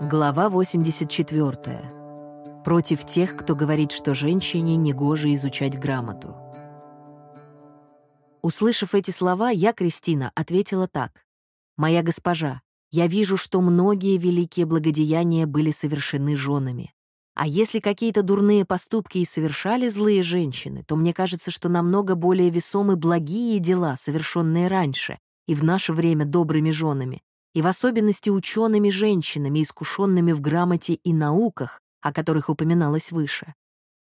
Глава 84. Против тех, кто говорит, что женщине негоже изучать грамоту. Услышав эти слова, я, Кристина, ответила так. «Моя госпожа, я вижу, что многие великие благодеяния были совершены женами. А если какие-то дурные поступки и совершали злые женщины, то мне кажется, что намного более весомы благие дела, совершенные раньше и в наше время добрыми женами, и в особенности учеными женщинами, искушенными в грамоте и науках, о которых упоминалось выше.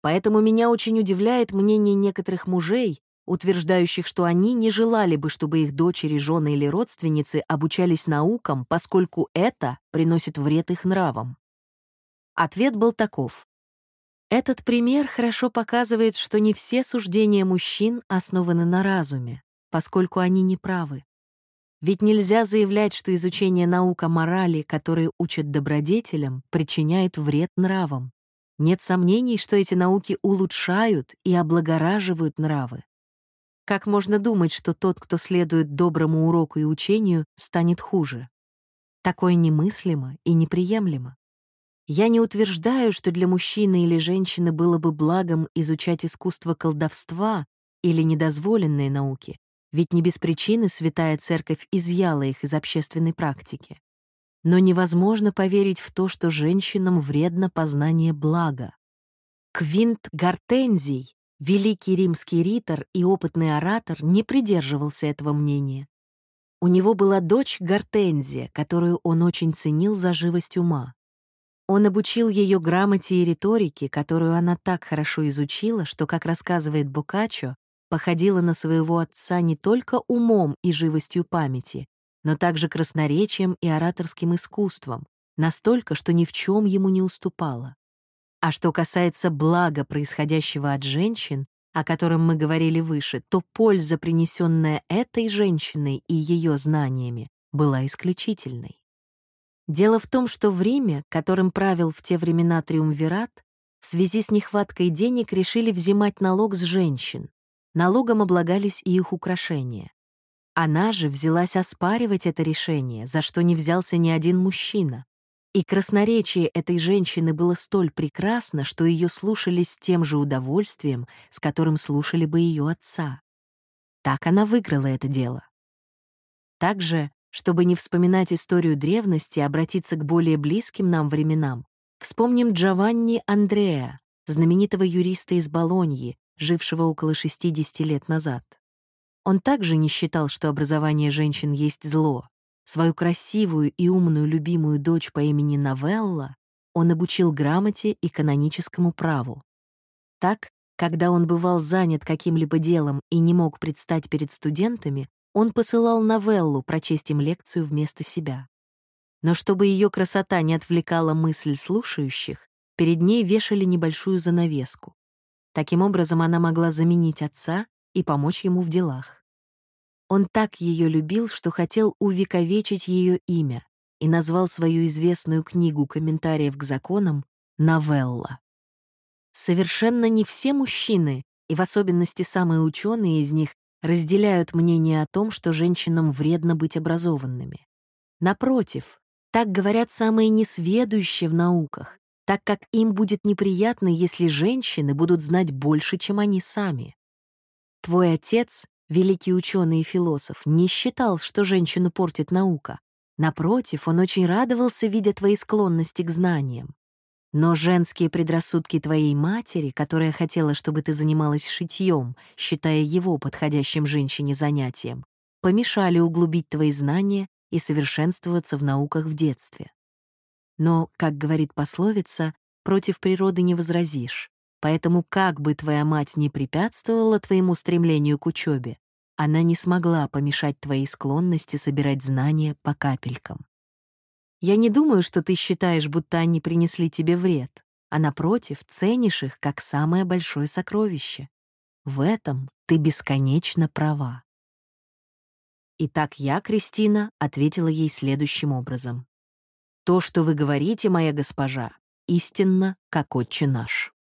Поэтому меня очень удивляет мнение некоторых мужей, утверждающих, что они не желали бы, чтобы их дочери, жены или родственницы обучались наукам, поскольку это приносит вред их нравам. Ответ был таков. Этот пример хорошо показывает, что не все суждения мужчин основаны на разуме, поскольку они не правы. Ведь нельзя заявлять, что изучение наук о морали, которые учат добродетелям, причиняет вред нравам. Нет сомнений, что эти науки улучшают и облагораживают нравы. Как можно думать, что тот, кто следует доброму уроку и учению, станет хуже? Такое немыслимо и неприемлемо. Я не утверждаю, что для мужчины или женщины было бы благом изучать искусство колдовства или недозволенные науки, ведь не без причины Святая Церковь изъяла их из общественной практики. Но невозможно поверить в то, что женщинам вредно познание блага. Квинт Гортензий, великий римский ритор и опытный оратор, не придерживался этого мнения. У него была дочь Гортензия, которую он очень ценил за живость ума. Он обучил ее грамоте и риторике, которую она так хорошо изучила, что, как рассказывает Боккаччо, походила на своего отца не только умом и живостью памяти, но также красноречием и ораторским искусством, настолько, что ни в чем ему не уступала. А что касается блага, происходящего от женщин, о котором мы говорили выше, то польза, принесенная этой женщиной и ее знаниями, была исключительной. Дело в том, что в Риме, которым правил в те времена Триумвират, в связи с нехваткой денег решили взимать налог с женщин. Налогом облагались и их украшения. Она же взялась оспаривать это решение, за что не взялся ни один мужчина. И красноречие этой женщины было столь прекрасно, что ее слушали с тем же удовольствием, с которым слушали бы ее отца. Так она выиграла это дело. Также чтобы не вспоминать историю древности, обратиться к более близким нам временам, вспомним Джованни Андреа, знаменитого юриста из Болоньи, жившего около 60 лет назад. Он также не считал, что образование женщин есть зло. Свою красивую и умную любимую дочь по имени Новелла он обучил грамоте и каноническому праву. Так, когда он бывал занят каким-либо делом и не мог предстать перед студентами, он посылал новеллу прочесть им лекцию вместо себя. Но чтобы ее красота не отвлекала мысль слушающих, перед ней вешали небольшую занавеску. Таким образом, она могла заменить отца и помочь ему в делах. Он так ее любил, что хотел увековечить ее имя и назвал свою известную книгу комментариев к законам «Новелла». Совершенно не все мужчины, и в особенности самые ученые из них, разделяют мнение о том, что женщинам вредно быть образованными. Напротив, так говорят самые несведущие в науках, так как им будет неприятно, если женщины будут знать больше, чем они сами. Твой отец, великий ученый и философ, не считал, что женщину портит наука. Напротив, он очень радовался, видя твои склонности к знаниям. Но женские предрассудки твоей матери, которая хотела, чтобы ты занималась шитьем, считая его подходящим женщине занятием, помешали углубить твои знания и совершенствоваться в науках в детстве. Но, как говорит пословица, против природы не возразишь. Поэтому как бы твоя мать не препятствовала твоему стремлению к учебе, она не смогла помешать твоей склонности собирать знания по капелькам. Я не думаю, что ты считаешь, будто они принесли тебе вред, а напротив, ценишь их как самое большое сокровище. В этом ты бесконечно права. Итак, я, Кристина, ответила ей следующим образом. То, что вы говорите, моя госпожа, истинно, как отче наш.